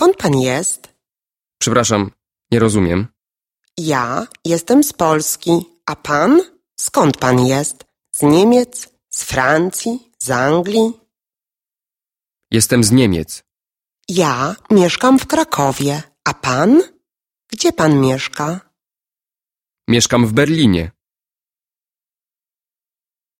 skąd pan jest? Przepraszam, nie rozumiem. Ja jestem z Polski, a pan? Skąd pan jest? Z Niemiec? Z Francji? Z Anglii? Jestem z Niemiec. Ja mieszkam w Krakowie, a pan? Gdzie pan mieszka? Mieszkam w Berlinie.